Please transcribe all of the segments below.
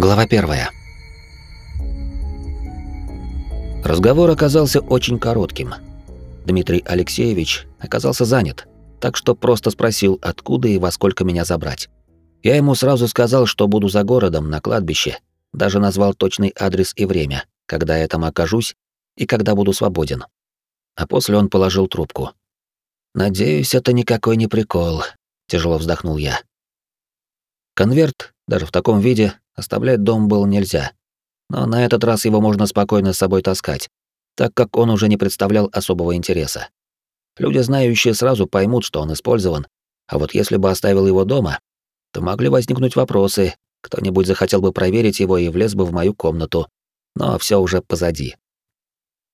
Глава первая. Разговор оказался очень коротким. Дмитрий Алексеевич оказался занят, так что просто спросил, откуда и во сколько меня забрать. Я ему сразу сказал, что буду за городом, на кладбище, даже назвал точный адрес и время, когда я там окажусь и когда буду свободен. А после он положил трубку. «Надеюсь, это никакой не прикол», — тяжело вздохнул я. Конверт, даже в таком виде, Оставлять дом было нельзя. Но на этот раз его можно спокойно с собой таскать, так как он уже не представлял особого интереса. Люди, знающие, сразу поймут, что он использован, а вот если бы оставил его дома, то могли возникнуть вопросы, кто-нибудь захотел бы проверить его и влез бы в мою комнату, но все уже позади.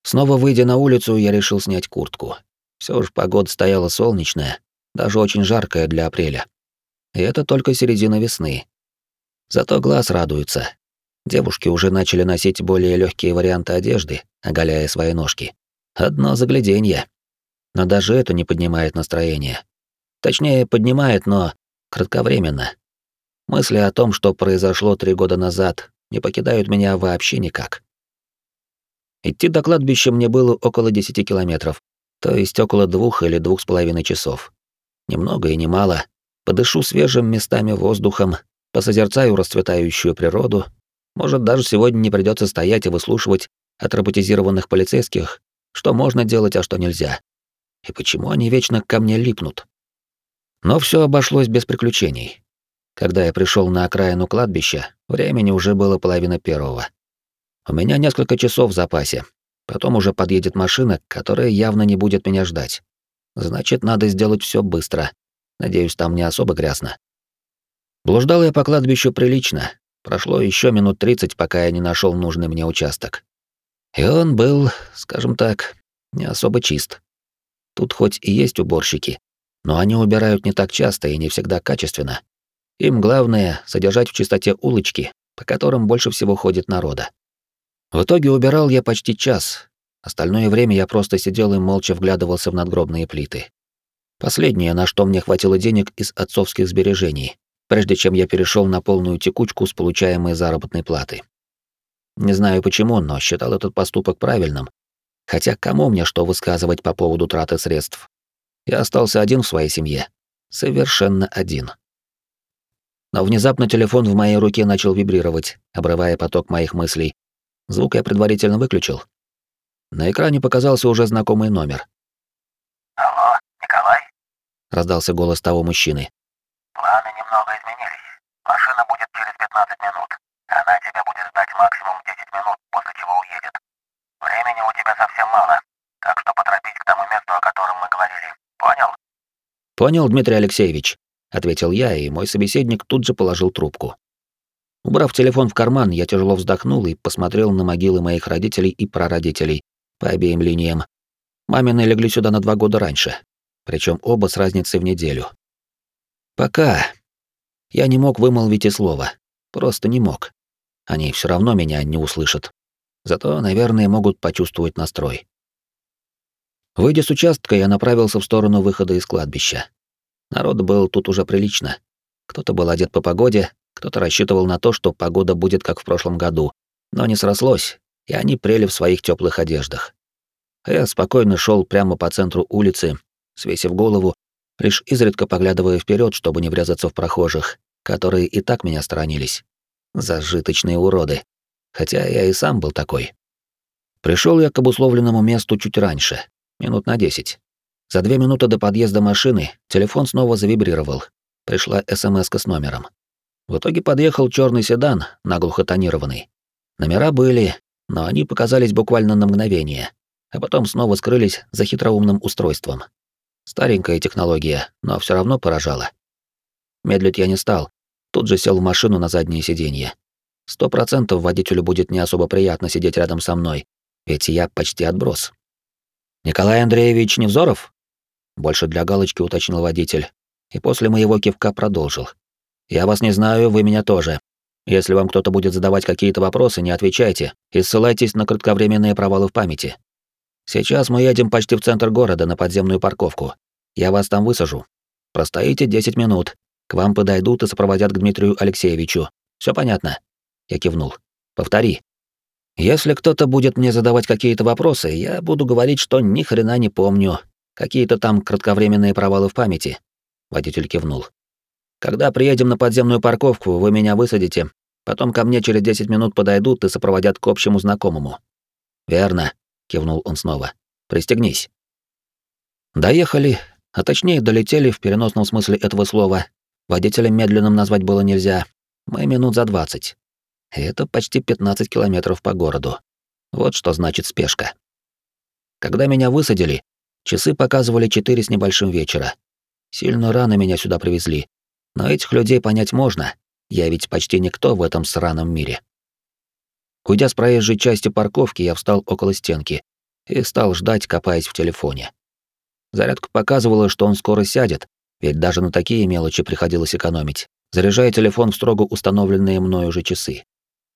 Снова выйдя на улицу, я решил снять куртку. Все же погода стояла солнечная, даже очень жаркая для апреля. И это только середина весны, Зато глаз радуется. Девушки уже начали носить более легкие варианты одежды, оголяя свои ножки. Одно загляденье. Но даже это не поднимает настроение. Точнее, поднимает, но кратковременно. Мысли о том, что произошло три года назад, не покидают меня вообще никак. Идти до кладбища мне было около 10 километров, то есть около двух или двух с половиной часов. Немного и немало. Подышу свежим местами воздухом, посозерцаю расцветающую природу. Может, даже сегодня не придется стоять и выслушивать от роботизированных полицейских, что можно делать, а что нельзя. И почему они вечно ко мне липнут? Но все обошлось без приключений. Когда я пришел на окраину кладбища, времени уже было половина первого. У меня несколько часов в запасе. Потом уже подъедет машина, которая явно не будет меня ждать. Значит, надо сделать все быстро. Надеюсь, там не особо грязно. Блуждал я по кладбищу прилично. Прошло еще минут 30, пока я не нашел нужный мне участок. И он был, скажем так, не особо чист. Тут хоть и есть уборщики, но они убирают не так часто и не всегда качественно. Им главное — содержать в чистоте улочки, по которым больше всего ходит народа. В итоге убирал я почти час. Остальное время я просто сидел и молча вглядывался в надгробные плиты. Последнее, на что мне хватило денег из отцовских сбережений, прежде чем я перешел на полную текучку с получаемой заработной платы. Не знаю почему, но считал этот поступок правильным. Хотя кому мне что высказывать по поводу траты средств? Я остался один в своей семье. Совершенно один. Но внезапно телефон в моей руке начал вибрировать, обрывая поток моих мыслей. Звук я предварительно выключил. На экране показался уже знакомый номер. Раздался голос того мужчины. Планы немного изменились. Машина будет через 15 минут. Она тебя будет ждать максимум 10 минут, после чего уедет. Времени у тебя совсем мало, так что поторопись к тому месту, о котором мы говорили. Понял? Понял, Дмитрий Алексеевич, ответил я, и мой собеседник тут же положил трубку. Убрав телефон в карман, я тяжело вздохнул и посмотрел на могилы моих родителей и прародителей по обеим линиям. Мамины легли сюда на два года раньше, причем оба с разницей в неделю. Пока. Я не мог вымолвить и слова. Просто не мог. Они все равно меня не услышат. Зато, наверное, могут почувствовать настрой. Выйдя с участка, я направился в сторону выхода из кладбища. Народ был тут уже прилично. Кто-то был одет по погоде, кто-то рассчитывал на то, что погода будет как в прошлом году, но не срослось, и они прели в своих теплых одеждах. Я спокойно шел прямо по центру улицы, свесив голову лишь изредка поглядывая вперед, чтобы не врезаться в прохожих, которые и так меня сторонились. Зажиточные уроды. Хотя я и сам был такой. Пришел я к обусловленному месту чуть раньше, минут на десять. За две минуты до подъезда машины телефон снова завибрировал. Пришла смс с номером. В итоге подъехал черный седан, наглухо тонированный. Номера были, но они показались буквально на мгновение, а потом снова скрылись за хитроумным устройством. Старенькая технология, но все равно поражала. Медлить я не стал. Тут же сел в машину на заднее сиденье. Сто процентов водителю будет не особо приятно сидеть рядом со мной, ведь я почти отброс. «Николай Андреевич Невзоров?» Больше для галочки уточнил водитель, и после моего кивка продолжил. «Я вас не знаю, вы меня тоже. Если вам кто-то будет задавать какие-то вопросы, не отвечайте и ссылайтесь на кратковременные провалы в памяти. Сейчас мы едем почти в центр города на подземную парковку. Я вас там высажу. Простоите 10 минут. К вам подойдут и сопроводят к Дмитрию Алексеевичу. Все понятно? Я кивнул. Повтори. Если кто-то будет мне задавать какие-то вопросы, я буду говорить, что ни хрена не помню. Какие-то там кратковременные провалы в памяти. Водитель кивнул. Когда приедем на подземную парковку, вы меня высадите. Потом ко мне через 10 минут подойдут и сопроводят к общему знакомому. Верно, кивнул он снова. Пристегнись. Доехали, а точнее долетели в переносном смысле этого слова. Водителя медленным назвать было нельзя. Мы минут за 20. И это почти 15 километров по городу. Вот что значит спешка. Когда меня высадили, часы показывали 4 с небольшим вечера. Сильно рано меня сюда привезли. Но этих людей понять можно. Я ведь почти никто в этом сраном мире. Уйдя с проезжей части парковки, я встал около стенки и стал ждать, копаясь в телефоне. Зарядка показывала, что он скоро сядет, ведь даже на такие мелочи приходилось экономить, заряжая телефон в строго установленные мною же часы.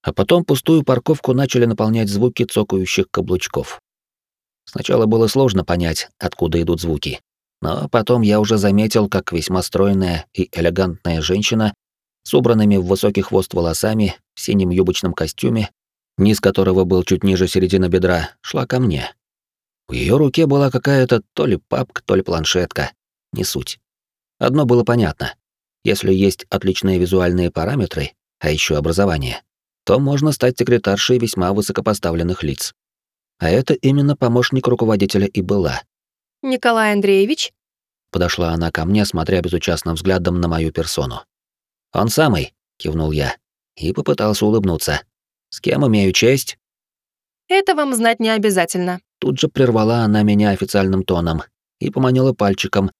А потом пустую парковку начали наполнять звуки цокающих каблучков. Сначала было сложно понять, откуда идут звуки. Но потом я уже заметил, как весьма стройная и элегантная женщина с убранными в высокий хвост волосами, в синем юбочном костюме, низ которого был чуть ниже середины бедра, шла ко мне. В ее руке была какая-то то ли папка, то ли планшетка. Не суть. Одно было понятно. Если есть отличные визуальные параметры, а еще образование, то можно стать секретаршей весьма высокопоставленных лиц. А это именно помощник руководителя и была. «Николай Андреевич?» Подошла она ко мне, смотря безучастным взглядом на мою персону. «Он самый», — кивнул я, и попытался улыбнуться. «С кем имею честь?» «Это вам знать не обязательно». Тут же прервала она меня официальным тоном и поманила пальчиком,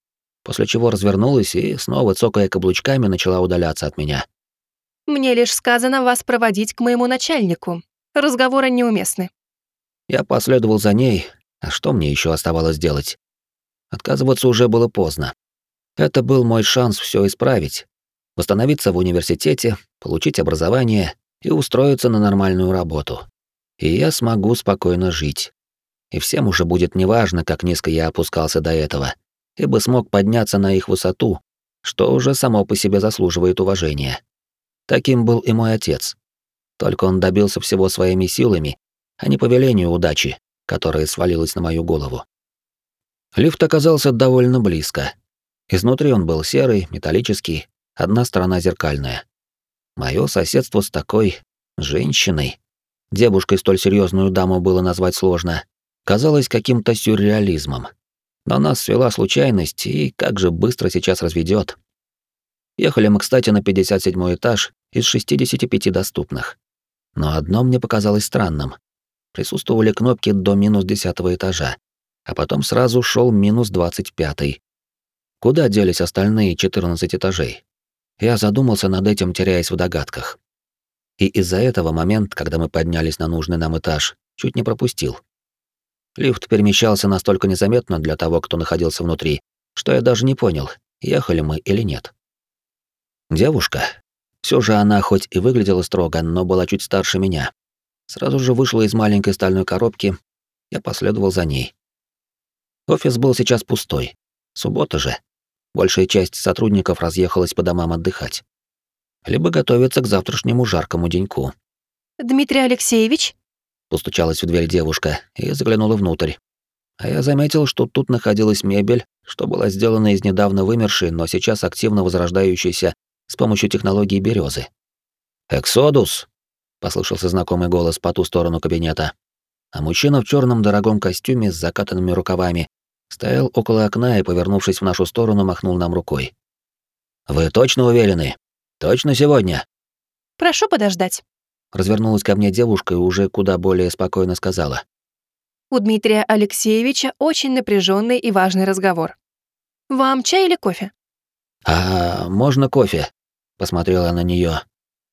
после чего развернулась и, снова цокая каблучками, начала удаляться от меня. «Мне лишь сказано вас проводить к моему начальнику. Разговоры неуместны». Я последовал за ней, а что мне еще оставалось делать? Отказываться уже было поздно. Это был мой шанс все исправить. Восстановиться в университете, получить образование и устроиться на нормальную работу. И я смогу спокойно жить. И всем уже будет неважно, как низко я опускался до этого, ибо смог подняться на их высоту, что уже само по себе заслуживает уважения. Таким был и мой отец. Только он добился всего своими силами, а не по велению удачи, которая свалилась на мою голову. Лифт оказался довольно близко. Изнутри он был серый, металлический, одна сторона зеркальная. Моё соседство с такой женщиной, девушкой столь серьезную даму было назвать сложно, казалось каким-то сюрреализмом. Но нас свела случайность, и как же быстро сейчас разведет. Ехали мы, кстати, на 57 этаж из 65 доступных. Но одно мне показалось странным. Присутствовали кнопки до минус 10 этажа, а потом сразу шел минус двадцать пятый. Куда делись остальные четырнадцать этажей? Я задумался над этим, теряясь в догадках. И из-за этого момент, когда мы поднялись на нужный нам этаж, чуть не пропустил. Лифт перемещался настолько незаметно для того, кто находился внутри, что я даже не понял, ехали мы или нет. Девушка. Все же она хоть и выглядела строго, но была чуть старше меня. Сразу же вышла из маленькой стальной коробки, я последовал за ней. Офис был сейчас пустой. Суббота же. Большая часть сотрудников разъехалась по домам отдыхать. Либо готовиться к завтрашнему жаркому деньку. «Дмитрий Алексеевич?» Постучалась в дверь девушка и заглянула внутрь. А я заметил, что тут находилась мебель, что была сделана из недавно вымершей, но сейчас активно возрождающейся с помощью технологии березы. «Эксодус!» — послышался знакомый голос по ту сторону кабинета. А мужчина в черном дорогом костюме с закатанными рукавами Стоял около окна и, повернувшись в нашу сторону, махнул нам рукой. «Вы точно уверены? Точно сегодня?» «Прошу подождать». Развернулась ко мне девушка и уже куда более спокойно сказала. «У Дмитрия Алексеевича очень напряженный и важный разговор. Вам чай или кофе?» «А можно кофе?» — посмотрела на нее.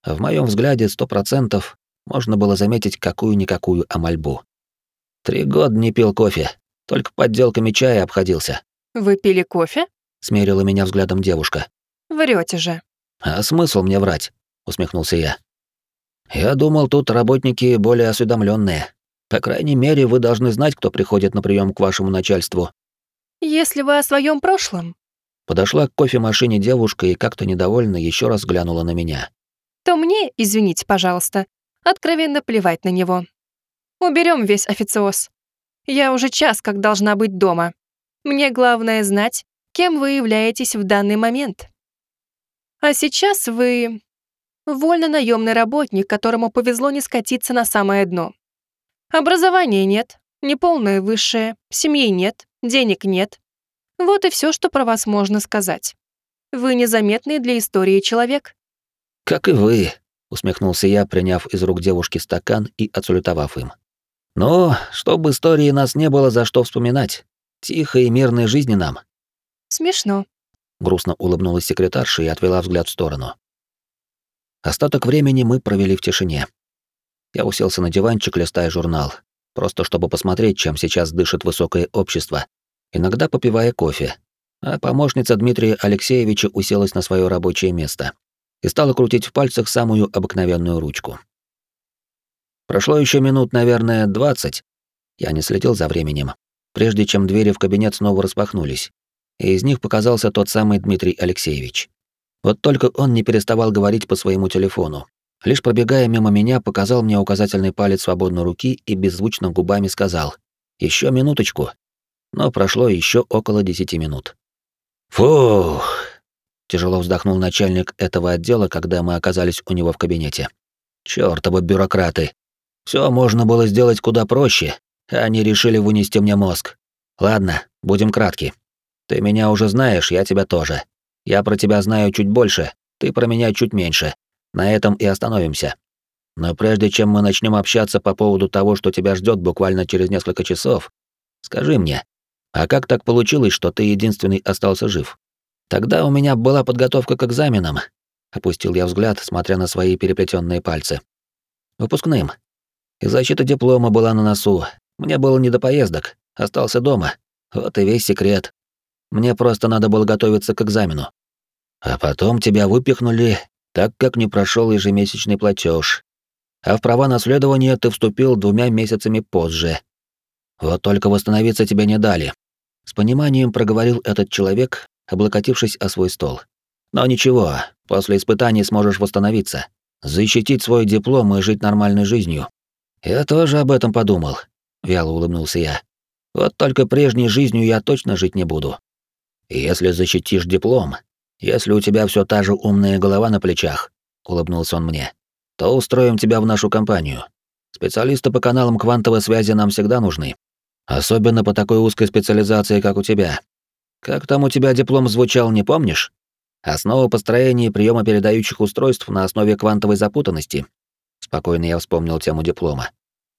В моем взгляде сто процентов можно было заметить какую-никакую амальбу. Три года не пил кофе, только подделками чая обходился. «Вы пили кофе?» — смерила меня взглядом девушка. Врете же». «А смысл мне врать?» — усмехнулся я. «Я думал, тут работники более осведомленные. По крайней мере, вы должны знать, кто приходит на прием к вашему начальству». «Если вы о своем прошлом». Подошла к кофемашине девушка и как-то недовольно еще раз глянула на меня. то мне, извините, пожалуйста, откровенно плевать на него. Уберем весь официоз. Я уже час как должна быть дома. Мне главное знать, кем вы являетесь в данный момент. А сейчас вы вольно-наемный работник, которому повезло не скатиться на самое дно. Образования нет, неполное высшее, семьи нет, денег нет. Вот и все, что про вас можно сказать. Вы незаметный для истории человек. Как и вы, усмехнулся я, приняв из рук девушки стакан и отсулютовав им. Но, чтобы истории нас не было за что вспоминать. Тихой и мирной жизни нам. Смешно. Грустно улыбнулась секретарша и отвела взгляд в сторону. Остаток времени мы провели в тишине. Я уселся на диванчик, листая журнал, просто чтобы посмотреть, чем сейчас дышит высокое общество, иногда попивая кофе. А помощница Дмитрия Алексеевича уселась на свое рабочее место и стала крутить в пальцах самую обыкновенную ручку. Прошло еще минут, наверное, двадцать. Я не следил за временем, прежде чем двери в кабинет снова распахнулись, и из них показался тот самый Дмитрий Алексеевич. Вот только он не переставал говорить по своему телефону. Лишь пробегая мимо меня, показал мне указательный палец свободной руки и беззвучно губами сказал «Еще минуточку». Но прошло еще около десяти минут. «Фух!» — тяжело вздохнул начальник этого отдела, когда мы оказались у него в кабинете. «Чёртовы бюрократы! Все можно было сделать куда проще, а они решили вынести мне мозг. Ладно, будем кратки. Ты меня уже знаешь, я тебя тоже. Я про тебя знаю чуть больше, ты про меня чуть меньше. На этом и остановимся. Но прежде чем мы начнем общаться по поводу того, что тебя ждет буквально через несколько часов, скажи мне, а как так получилось, что ты единственный остался жив? Тогда у меня была подготовка к экзаменам. Опустил я взгляд, смотря на свои переплетенные пальцы. Выпускным. И защита диплома была на носу. Мне было не до поездок, остался дома. Вот и весь секрет. Мне просто надо было готовиться к экзамену. А потом тебя выпихнули, так как не прошел ежемесячный платеж. А в права наследования ты вступил двумя месяцами позже. Вот только восстановиться тебя не дали. С пониманием проговорил этот человек, облокотившись о свой стол. Но ничего, после испытаний сможешь восстановиться, защитить свой диплом и жить нормальной жизнью. Я тоже об этом подумал, вяло улыбнулся я. Вот только прежней жизнью я точно жить не буду. Если защитишь диплом, если у тебя все та же умная голова на плечах, улыбнулся он мне, то устроим тебя в нашу компанию. Специалисты по каналам квантовой связи нам всегда нужны. Особенно по такой узкой специализации, как у тебя. Как там у тебя диплом звучал, не помнишь? Основа построения приема передающих устройств на основе квантовой запутанности. Спокойно я вспомнил тему диплома.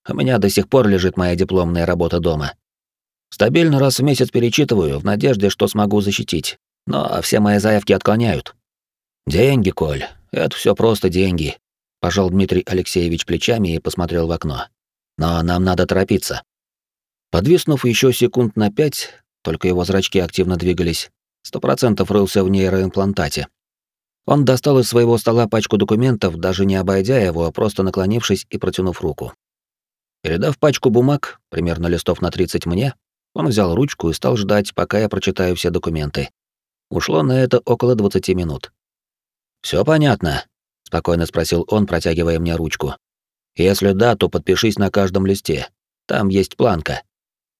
У меня до сих пор лежит моя дипломная работа дома. Стабильно раз в месяц перечитываю, в надежде, что смогу защитить. Но все мои заявки отклоняют. Деньги, Коль, это все просто деньги. Пожал Дмитрий Алексеевич плечами и посмотрел в окно. Но нам надо торопиться. Подвиснув еще секунд на пять, только его зрачки активно двигались, сто процентов рылся в нейроимплантате. Он достал из своего стола пачку документов, даже не обойдя его, а просто наклонившись и протянув руку. Передав пачку бумаг, примерно листов на 30 мне, он взял ручку и стал ждать, пока я прочитаю все документы. Ушло на это около 20 минут. Все понятно?» — спокойно спросил он, протягивая мне ручку. «Если да, то подпишись на каждом листе. Там есть планка.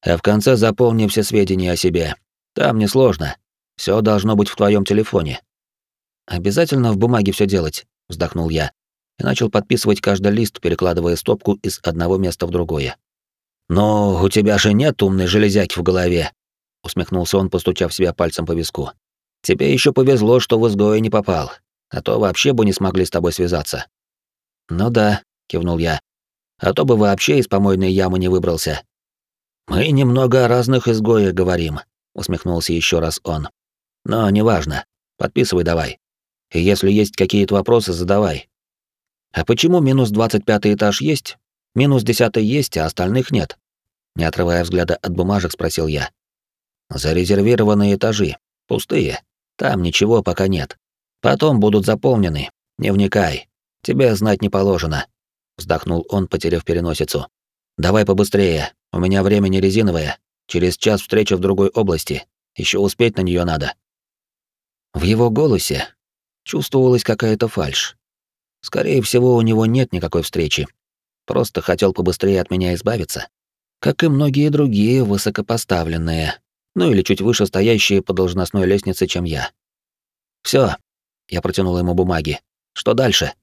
А в конце заполни все сведения о себе. Там несложно. Все должно быть в твоем телефоне». «Обязательно в бумаге все делать», — вздохнул я и начал подписывать каждый лист, перекладывая стопку из одного места в другое. «Но у тебя же нет умной железяки в голове», — усмехнулся он, постучав себя пальцем по виску. «Тебе еще повезло, что в изгое не попал, а то вообще бы не смогли с тобой связаться». «Ну да», — кивнул я, — «а то бы вообще из помойной ямы не выбрался». «Мы немного о разных изгоях говорим», — усмехнулся еще раз он. «Но неважно, подписывай давай. И если есть какие-то вопросы, задавай». «А почему минус двадцать пятый этаж есть, Минус десятый есть, а остальных нет. Не отрывая взгляда от бумажек, спросил я. Зарезервированные этажи. Пустые. Там ничего пока нет. Потом будут заполнены. Не вникай. Тебе знать не положено. Вздохнул он, потеряв переносицу. Давай побыстрее. У меня время не резиновое. Через час встреча в другой области. Еще успеть на нее надо. В его голосе чувствовалась какая-то фальшь. Скорее всего, у него нет никакой встречи. Просто хотел побыстрее от меня избавиться. Как и многие другие высокопоставленные, ну или чуть выше стоящие по должностной лестнице, чем я. Все, я протянул ему бумаги. Что дальше?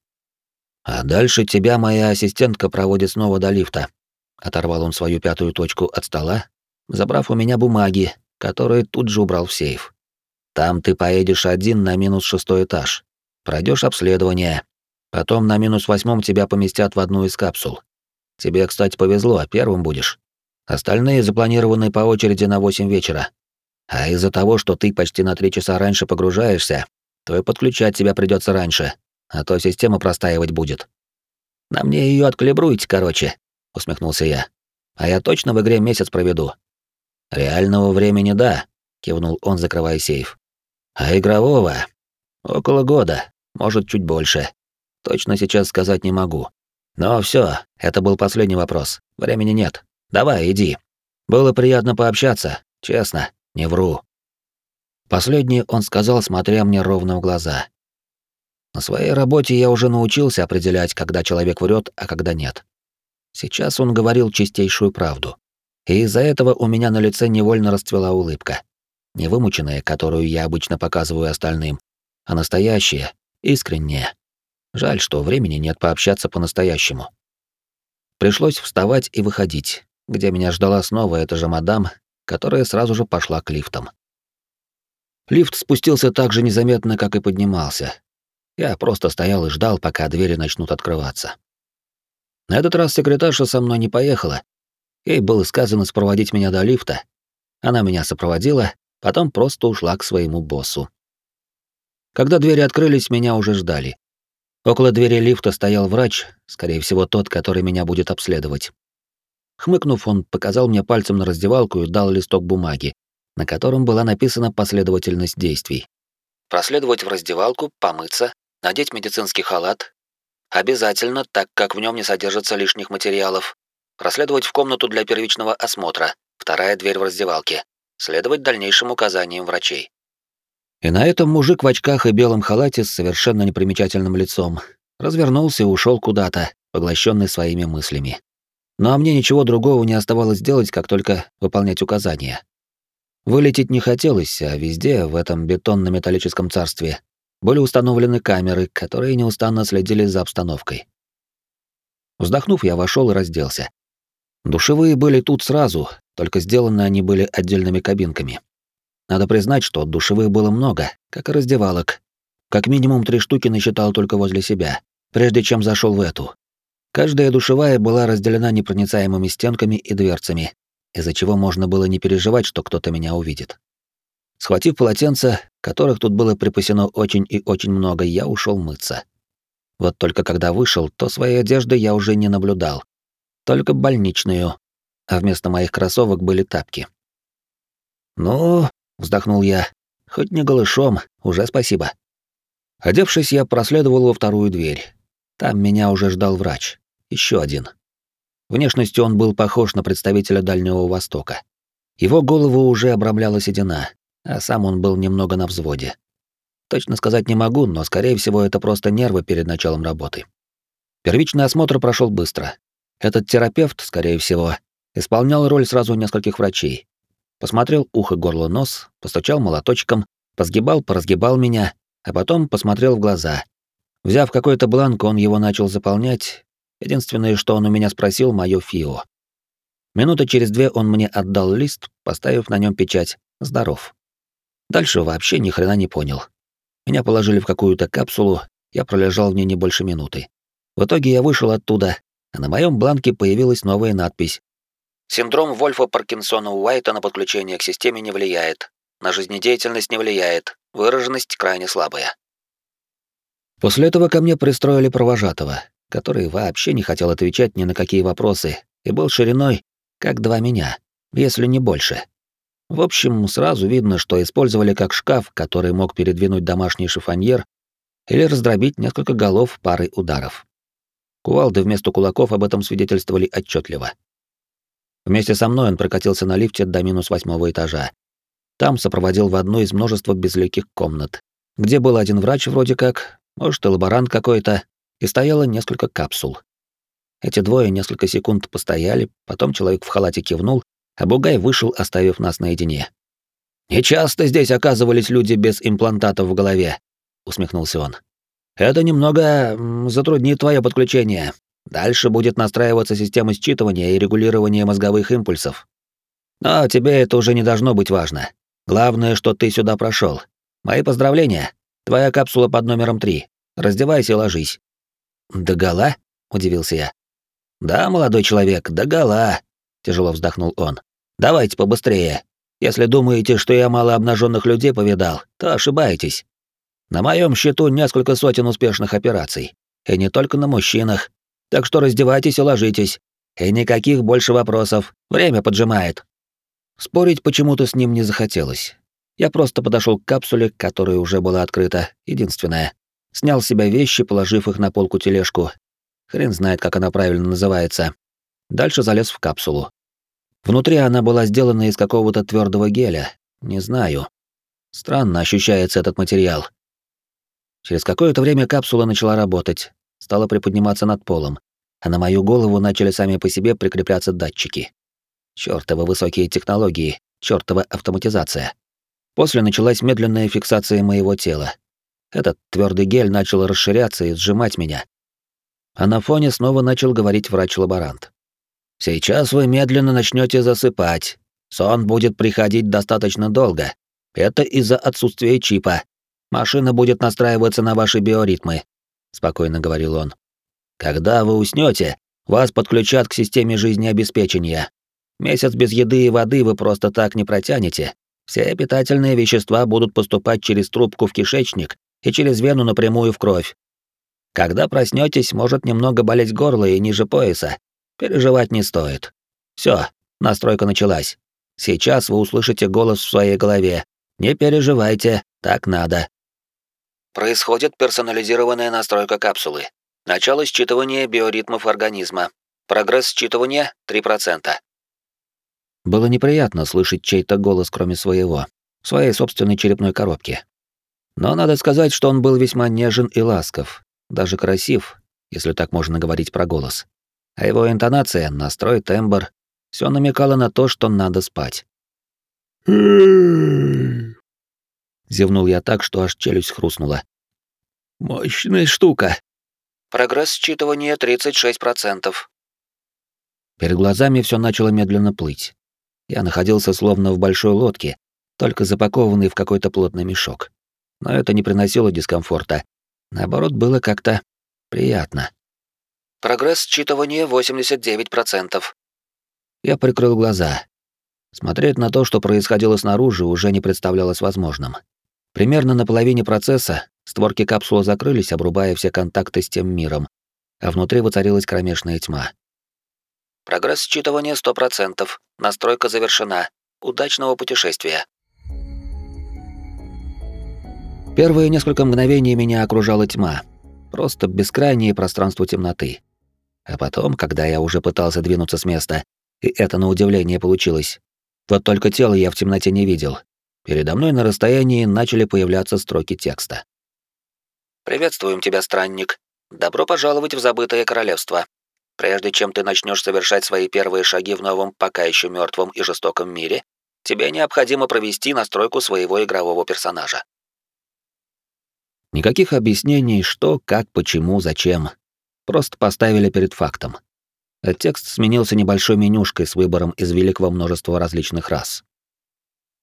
А дальше тебя моя ассистентка проводит снова до лифта. Оторвал он свою пятую точку от стола, забрав у меня бумаги, которые тут же убрал в сейф. Там ты поедешь один на минус шестой этаж. Пройдешь обследование. Потом на минус восьмом тебя поместят в одну из капсул. Тебе, кстати, повезло, первым будешь. Остальные запланированы по очереди на восемь вечера. А из-за того, что ты почти на три часа раньше погружаешься, то и подключать тебя придется раньше, а то система простаивать будет. На мне ее откалибруйте, короче, усмехнулся я. А я точно в игре месяц проведу. Реального времени да, кивнул он, закрывая сейф. А игрового около года, может, чуть больше. Точно сейчас сказать не могу. Но все, это был последний вопрос. Времени нет. Давай, иди. Было приятно пообщаться, честно, не вру. Последнее он сказал, смотря мне ровно в глаза. На своей работе я уже научился определять, когда человек врет, а когда нет. Сейчас он говорил чистейшую правду. И из-за этого у меня на лице невольно расцвела улыбка. Не вымученная, которую я обычно показываю остальным, а настоящая, искренняя. Жаль, что времени нет пообщаться по-настоящему. Пришлось вставать и выходить, где меня ждала снова эта же мадам, которая сразу же пошла к лифтам. Лифт спустился так же незаметно, как и поднимался. Я просто стоял и ждал, пока двери начнут открываться. На этот раз секретарша со мной не поехала. Ей было сказано спроводить меня до лифта. Она меня сопроводила, потом просто ушла к своему боссу. Когда двери открылись, меня уже ждали. Около двери лифта стоял врач, скорее всего, тот, который меня будет обследовать. Хмыкнув, он показал мне пальцем на раздевалку и дал листок бумаги, на котором была написана последовательность действий. Проследовать в раздевалку, помыться, надеть медицинский халат. Обязательно, так как в нем не содержится лишних материалов. Проследовать в комнату для первичного осмотра, вторая дверь в раздевалке. Следовать дальнейшим указаниям врачей. И на этом мужик в очках и белом халате с совершенно непримечательным лицом развернулся и ушел куда-то, поглощенный своими мыслями. Ну а мне ничего другого не оставалось делать, как только выполнять указания. Вылететь не хотелось, а везде, в этом бетонно-металлическом царстве, были установлены камеры, которые неустанно следили за обстановкой. Вздохнув, я вошел и разделся. Душевые были тут сразу, только сделаны они были отдельными кабинками. Надо признать, что душевых было много, как и раздевалок. Как минимум три штуки насчитал только возле себя, прежде чем зашел в эту. Каждая душевая была разделена непроницаемыми стенками и дверцами, из-за чего можно было не переживать, что кто-то меня увидит. Схватив полотенце, которых тут было припасено очень и очень много, я ушел мыться. Вот только когда вышел, то своей одежды я уже не наблюдал. Только больничную, а вместо моих кроссовок были тапки. «Ну», — вздохнул я, — «хоть не голышом, уже спасибо». Одевшись, я проследовал во вторую дверь. Там меня уже ждал врач. еще один. Внешностью он был похож на представителя Дальнего Востока. Его голову уже обрамляла седина, а сам он был немного на взводе. Точно сказать не могу, но, скорее всего, это просто нервы перед началом работы. Первичный осмотр прошел быстро. Этот терапевт, скорее всего, исполнял роль сразу нескольких врачей. Посмотрел ухо, горло, нос, постучал молоточком, посгибал, поразгибал меня, а потом посмотрел в глаза. Взяв какой-то бланк, он его начал заполнять, Единственное, что он у меня спросил, моё ФИО. Минуты через две он мне отдал лист, поставив на нем печать «Здоров». Дальше вообще ни хрена не понял. Меня положили в какую-то капсулу, я пролежал в ней не больше минуты. В итоге я вышел оттуда, а на моем бланке появилась новая надпись. «Синдром Вольфа Паркинсона Уайта на подключение к системе не влияет. На жизнедеятельность не влияет. Выраженность крайне слабая». После этого ко мне пристроили провожатого, который вообще не хотел отвечать ни на какие вопросы и был шириной, как два меня, если не больше. В общем, сразу видно, что использовали как шкаф, который мог передвинуть домашний шифоньер или раздробить несколько голов парой ударов. Кувалды вместо кулаков об этом свидетельствовали отчетливо. Вместе со мной он прокатился на лифте до минус восьмого этажа. Там сопроводил в одну из множества безликих комнат, где был один врач вроде как, может, и лаборант какой-то, и стояло несколько капсул. Эти двое несколько секунд постояли, потом человек в халате кивнул, а Бугай вышел, оставив нас наедине. «Не часто здесь оказывались люди без имплантатов в голове», — усмехнулся он. «Это немного затруднит твое подключение. Дальше будет настраиваться система считывания и регулирования мозговых импульсов. Но тебе это уже не должно быть важно. Главное, что ты сюда прошел. Мои поздравления. Твоя капсула под номером три. Раздевайся и ложись». «Догола?» — удивился я. «Да, молодой человек, догола», — тяжело вздохнул он. «Давайте побыстрее. Если думаете, что я мало обнаженных людей повидал, то ошибаетесь. На моем счету несколько сотен успешных операций. И не только на мужчинах. Так что раздевайтесь и ложитесь. И никаких больше вопросов. Время поджимает». Спорить почему-то с ним не захотелось. Я просто подошел к капсуле, которая уже была открыта, единственная. Снял с себя вещи, положив их на полку тележку, Хрен знает, как она правильно называется. Дальше залез в капсулу. Внутри она была сделана из какого-то твердого геля. Не знаю. Странно ощущается этот материал. Через какое-то время капсула начала работать, стала приподниматься над полом, а на мою голову начали сами по себе прикрепляться датчики. Чёртовы высокие технологии, чёртова автоматизация. После началась медленная фиксация моего тела. Этот твердый гель начал расширяться и сжимать меня, а на фоне снова начал говорить врач-лаборант. «Сейчас вы медленно начнете засыпать. Сон будет приходить достаточно долго. Это из-за отсутствия чипа. Машина будет настраиваться на ваши биоритмы», — спокойно говорил он. «Когда вы уснете, вас подключат к системе жизнеобеспечения. Месяц без еды и воды вы просто так не протянете. Все питательные вещества будут поступать через трубку в кишечник и через вену напрямую в кровь. Когда проснетесь, может немного болеть горло и ниже пояса. Переживать не стоит. Все, настройка началась. Сейчас вы услышите голос в своей голове. Не переживайте, так надо. Происходит персонализированная настройка капсулы. Начало считывания биоритмов организма. Прогресс считывания 3%. Было неприятно слышать чей-то голос, кроме своего, в своей собственной черепной коробке. Но надо сказать, что он был весьма нежен и ласков, даже красив, если так можно говорить про голос. А его интонация, настрой, тембр — все намекало на то, что надо спать. Зевнул я так, что аж челюсть хрустнула. «Мощная штука!» Прогресс считывания 36%. Перед глазами все начало медленно плыть. Я находился словно в большой лодке, только запакованный в какой-то плотный мешок. Но это не приносило дискомфорта, Наоборот, было как-то приятно. Прогресс считывания 89%. Я прикрыл глаза. Смотреть на то, что происходило снаружи, уже не представлялось возможным. Примерно на половине процесса створки капсулы закрылись, обрубая все контакты с тем миром, а внутри воцарилась кромешная тьма. Прогресс считывания 100%. Настройка завершена. Удачного путешествия. Первые несколько мгновений меня окружала тьма, просто бескрайнее пространство темноты. А потом, когда я уже пытался двинуться с места, и это на удивление получилось, вот только тело я в темноте не видел. Передо мной на расстоянии начали появляться строки текста. «Приветствуем тебя, странник. Добро пожаловать в забытое королевство. Прежде чем ты начнешь совершать свои первые шаги в новом, пока еще мертвом и жестоком мире, тебе необходимо провести настройку своего игрового персонажа. Никаких объяснений, что, как, почему, зачем. Просто поставили перед фактом. Текст сменился небольшой менюшкой с выбором из великого множества различных рас.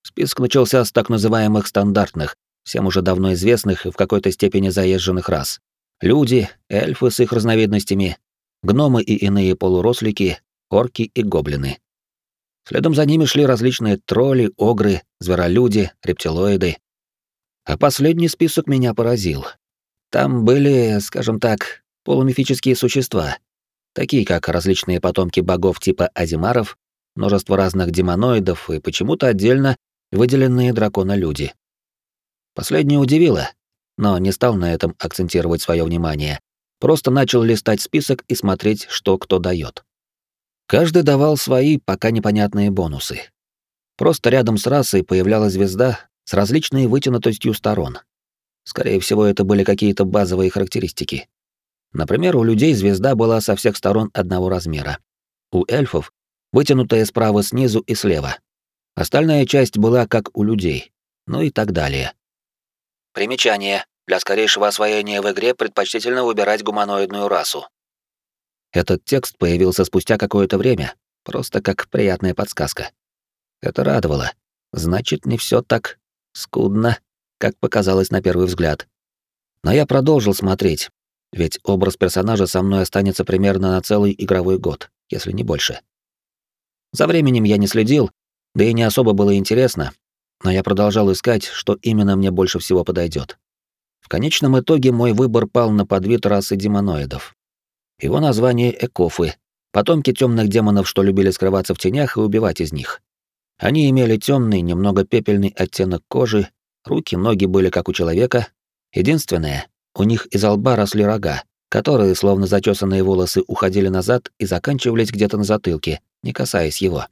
Список начался с так называемых стандартных, всем уже давно известных и в какой-то степени заезженных рас. Люди, эльфы с их разновидностями, гномы и иные полурослики, орки и гоблины. Следом за ними шли различные тролли, огры, зверолюди, рептилоиды, а последний список меня поразил. Там были, скажем так, полумифические существа, такие как различные потомки богов типа азимаров, множество разных демоноидов и почему-то отдельно выделенные дракона-люди. Последнее удивило, но не стал на этом акцентировать свое внимание. Просто начал листать список и смотреть, что кто дает. Каждый давал свои пока непонятные бонусы. Просто рядом с расой появлялась звезда, с различной вытянутостью сторон. Скорее всего, это были какие-то базовые характеристики. Например, у людей звезда была со всех сторон одного размера. У эльфов вытянутая справа снизу и слева. Остальная часть была как у людей. Ну и так далее. Примечание. Для скорейшего освоения в игре предпочтительно выбирать гуманоидную расу. Этот текст появился спустя какое-то время, просто как приятная подсказка. Это радовало. Значит, не все так скудно, как показалось на первый взгляд. Но я продолжил смотреть, ведь образ персонажа со мной останется примерно на целый игровой год, если не больше. За временем я не следил, да и не особо было интересно, но я продолжал искать, что именно мне больше всего подойдет. В конечном итоге мой выбор пал на подвид расы демоноидов. Его название — экофы, потомки темных демонов, что любили скрываться в тенях и убивать из них. Они имели темный, немного пепельный оттенок кожи, руки, ноги были как у человека. Единственное, у них из лба росли рога, которые, словно зачесанные волосы, уходили назад и заканчивались где-то на затылке, не касаясь его.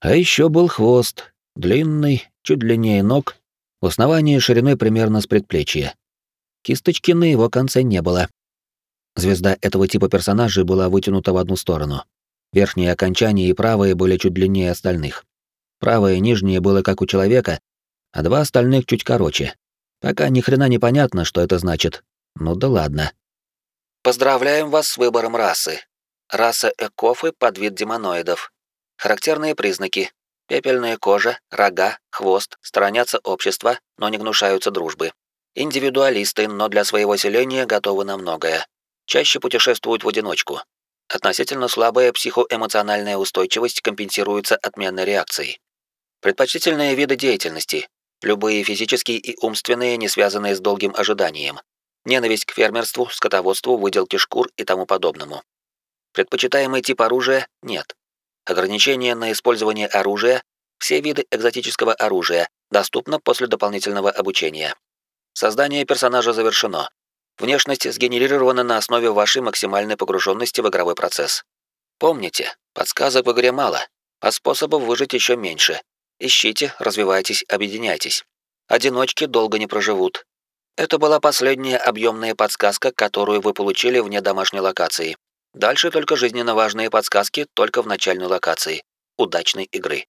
А еще был хвост, длинный, чуть длиннее ног, в основании шириной примерно с предплечья. Кисточки на его конце не было. Звезда этого типа персонажей была вытянута в одну сторону. Верхние окончания и правые были чуть длиннее остальных. Правое и нижнее было как у человека, а два остальных чуть короче. Пока ни хрена не понятно, что это значит. Ну да ладно. Поздравляем вас с выбором расы. Раса Экофы под вид демоноидов. Характерные признаки. Пепельная кожа, рога, хвост, сторонятся общества, но не гнушаются дружбы. Индивидуалисты, но для своего селения готовы на многое. Чаще путешествуют в одиночку. Относительно слабая психоэмоциональная устойчивость компенсируется отменной реакцией. Предпочтительные виды деятельности. Любые физические и умственные, не связанные с долгим ожиданием. Ненависть к фермерству, скотоводству, выделке шкур и тому подобному. Предпочитаемый тип оружия – нет. Ограничение на использование оружия, все виды экзотического оружия, доступно после дополнительного обучения. Создание персонажа завершено. Внешность сгенерирована на основе вашей максимальной погруженности в игровой процесс. Помните, подсказок в игре мало, а способов выжить еще меньше. Ищите, развивайтесь, объединяйтесь. Одиночки долго не проживут. Это была последняя объемная подсказка, которую вы получили вне домашней локации. Дальше только жизненно важные подсказки только в начальной локации. Удачной игры.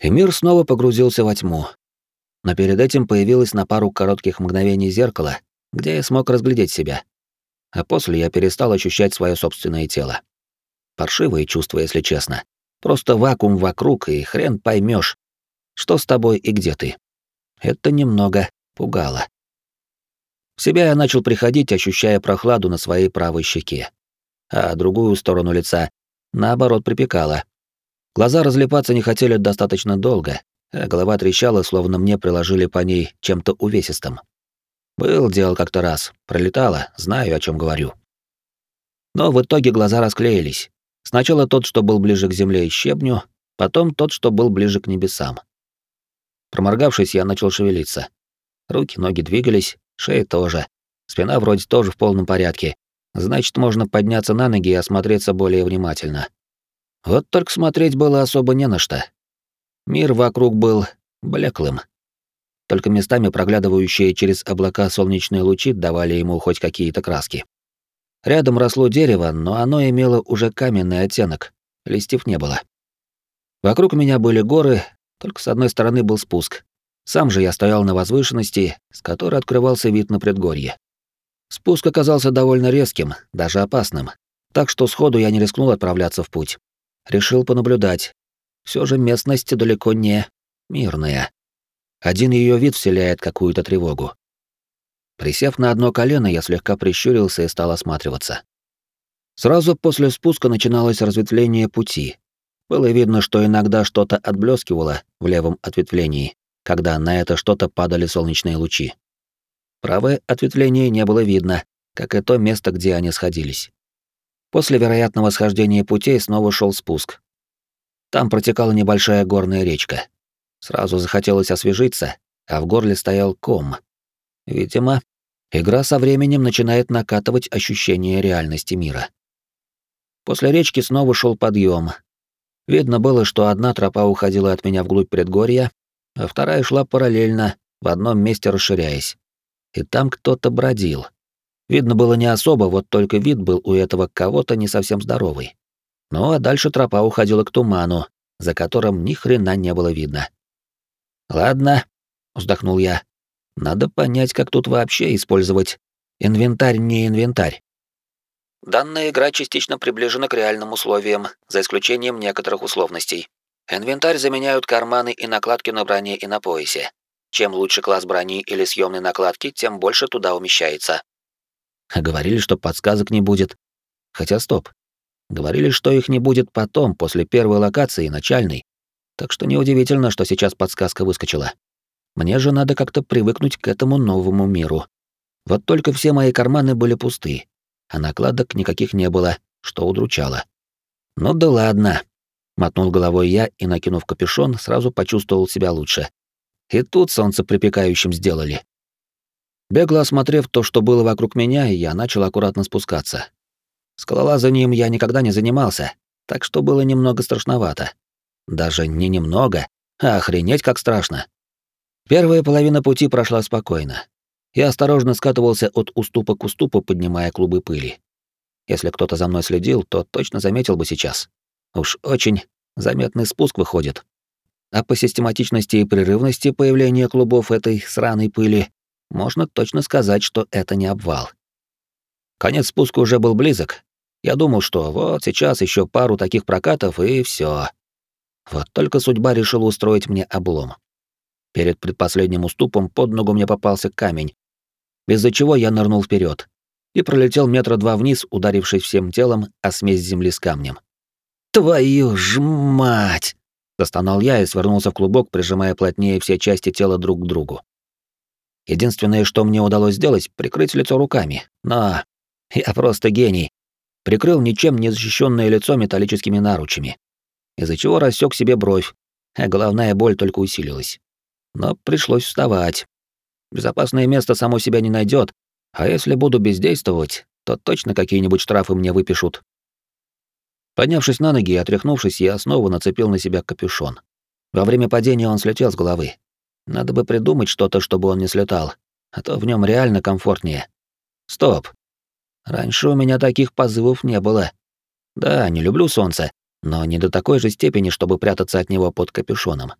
И мир снова погрузился во тьму. Но перед этим появилось на пару коротких мгновений зеркало, где я смог разглядеть себя. А после я перестал ощущать свое собственное тело. Паршивые чувства, если честно. Просто вакуум вокруг, и хрен поймешь, что с тобой и где ты. Это немного пугало. В себя я начал приходить, ощущая прохладу на своей правой щеке, а другую сторону лица, наоборот, припекало. Глаза разлепаться не хотели достаточно долго, а голова трещала, словно мне приложили по ней чем-то увесистым. Был дело как-то раз, пролетало, знаю, о чем говорю. Но в итоге глаза расклеились. Сначала тот, что был ближе к земле и щебню, потом тот, что был ближе к небесам. Проморгавшись, я начал шевелиться. Руки, ноги двигались, шея тоже. Спина вроде тоже в полном порядке. Значит, можно подняться на ноги и осмотреться более внимательно. Вот только смотреть было особо не на что. Мир вокруг был блеклым, только местами проглядывающие через облака солнечные лучи давали ему хоть какие-то краски. Рядом росло дерево, но оно имело уже каменный оттенок, листьев не было. Вокруг меня были горы, только с одной стороны был спуск. Сам же я стоял на возвышенности, с которой открывался вид на предгорье. Спуск оказался довольно резким, даже опасным, так что сходу я не рискнул отправляться в путь. Решил понаблюдать. Все же местность далеко не мирная. Один ее вид вселяет какую-то тревогу. Присев на одно колено, я слегка прищурился и стал осматриваться. Сразу после спуска начиналось разветвление пути. Было видно, что иногда что-то отблескивало в левом ответвлении, когда на это что-то падали солнечные лучи. Правое ответвление не было видно, как и то место, где они сходились. После вероятного схождения путей снова шел спуск. Там протекала небольшая горная речка. Сразу захотелось освежиться, а в горле стоял ком. Видимо, игра со временем начинает накатывать ощущение реальности мира. После речки снова шел подъем. Видно было, что одна тропа уходила от меня вглубь предгорья, а вторая шла параллельно, в одном месте расширяясь. И там кто-то бродил. Видно было не особо, вот только вид был у этого кого-то не совсем здоровый. Ну а дальше тропа уходила к туману, за которым ни хрена не было видно. Ладно, вздохнул я. Надо понять, как тут вообще использовать инвентарь не инвентарь. Данная игра частично приближена к реальным условиям, за исключением некоторых условностей. Инвентарь заменяют карманы и накладки на броне и на поясе. Чем лучше класс брони или съемной накладки, тем больше туда умещается. Говорили, что подсказок не будет. Хотя стоп. Говорили, что их не будет потом, после первой локации, начальной. Так что неудивительно, что сейчас подсказка выскочила. Мне же надо как-то привыкнуть к этому новому миру. Вот только все мои карманы были пусты, а накладок никаких не было, что удручало. Ну да ладно. Мотнул головой я и, накинув капюшон, сразу почувствовал себя лучше. И тут солнце припекающим сделали. Бегло осмотрев то, что было вокруг меня, я начал аккуратно спускаться. Скалолазанием я никогда не занимался, так что было немного страшновато. Даже не немного, а охренеть как страшно. Первая половина пути прошла спокойно. Я осторожно скатывался от уступа к уступу, поднимая клубы пыли. Если кто-то за мной следил, то точно заметил бы сейчас. Уж очень заметный спуск выходит. А по систематичности и прерывности появления клубов этой сраной пыли можно точно сказать, что это не обвал. Конец спуска уже был близок. Я думал, что вот сейчас еще пару таких прокатов и все. Вот только судьба решила устроить мне облом. Перед предпоследним уступом под ногу мне попался камень, из-за чего я нырнул вперед и пролетел метра два вниз, ударившись всем телом о смесь земли с камнем. «Твою ж мать!» — застонал я и свернулся в клубок, прижимая плотнее все части тела друг к другу. Единственное, что мне удалось сделать, прикрыть лицо руками. Но я просто гений. Прикрыл ничем не защищенное лицо металлическими наручами, из-за чего рассек себе бровь, а головная боль только усилилась. Но пришлось вставать. Безопасное место само себя не найдет, а если буду бездействовать, то точно какие-нибудь штрафы мне выпишут. Поднявшись на ноги и отряхнувшись, я снова нацепил на себя капюшон. Во время падения он слетел с головы, надо бы придумать что-то, чтобы он не слетал, а то в нем реально комфортнее. Стоп. Раньше у меня таких позывов не было. Да, не люблю солнце, но не до такой же степени, чтобы прятаться от него под капюшоном.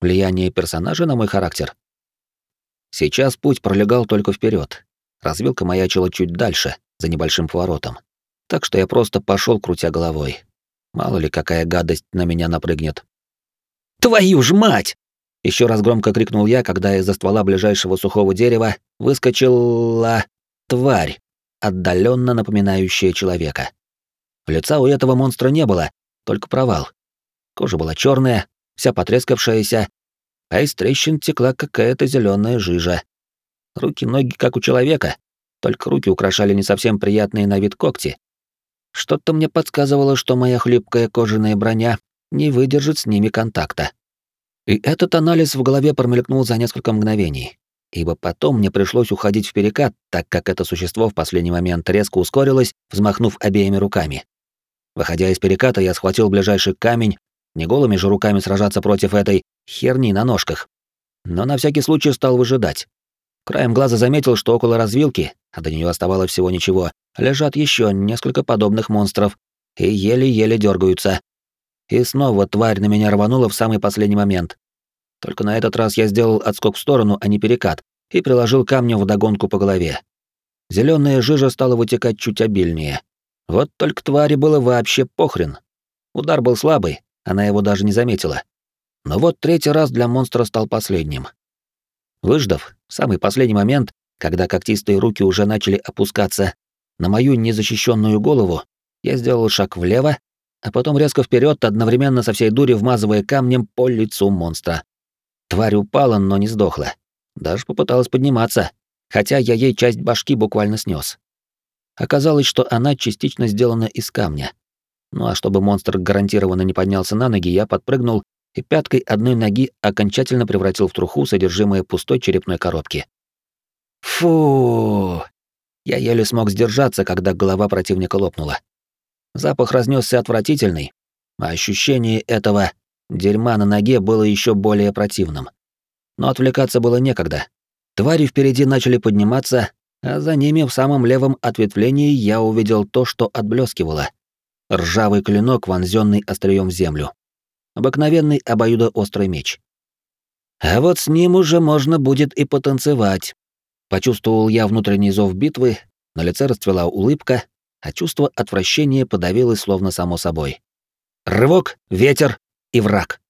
Влияние персонажа на мой характер. Сейчас путь пролегал только вперед. Развилка маячила чуть дальше, за небольшим поворотом. Так что я просто пошел, крутя головой. Мало ли, какая гадость на меня напрыгнет. «Твою ж мать!» Еще раз громко крикнул я, когда из-за ствола ближайшего сухого дерева выскочила тварь, отдаленно напоминающая человека. Лица у этого монстра не было, только провал. Кожа была черная, вся потрескавшаяся, а из трещин текла какая-то зеленая жижа. Руки-ноги как у человека, только руки украшали не совсем приятные на вид когти. Что-то мне подсказывало, что моя хлипкая кожаная броня не выдержит с ними контакта. И этот анализ в голове промелькнул за несколько мгновений, ибо потом мне пришлось уходить в перекат, так как это существо в последний момент резко ускорилось, взмахнув обеими руками. Выходя из переката, я схватил ближайший камень, не голыми же руками сражаться против этой херни на ножках, но на всякий случай стал выжидать. Краем глаза заметил, что около развилки, а до нее оставалось всего ничего, лежат еще несколько подобных монстров и еле-еле дергаются, и снова тварь на меня рванула в самый последний момент. Только на этот раз я сделал отскок в сторону, а не перекат, и приложил камнем вдогонку по голове. Зеленая жижа стала вытекать чуть обильнее. Вот только твари было вообще похрен. Удар был слабый, она его даже не заметила. Но вот третий раз для монстра стал последним. Выждав, в самый последний момент, когда когтистые руки уже начали опускаться на мою незащищенную голову, я сделал шаг влево а потом резко вперед, одновременно со всей дури вмазывая камнем по лицу монстра. Тварь упала, но не сдохла. Даже попыталась подниматься, хотя я ей часть башки буквально снес. Оказалось, что она частично сделана из камня. Ну а чтобы монстр гарантированно не поднялся на ноги, я подпрыгнул и пяткой одной ноги окончательно превратил в труху содержимое пустой черепной коробки. Фу! Я еле смог сдержаться, когда голова противника лопнула. Запах разнесся отвратительный, а ощущение этого дерьма на ноге было еще более противным. Но отвлекаться было некогда. Твари впереди начали подниматься, а за ними в самом левом ответвлении я увидел то, что отблескивало. Ржавый клинок, вонзенный острием в землю. Обыкновенный обоюдоострый меч. А вот с ним уже можно будет и потанцевать. Почувствовал я внутренний зов битвы, на лице расцвела улыбка, а чувство отвращения подавилось словно само собой. Рывок, ветер и враг.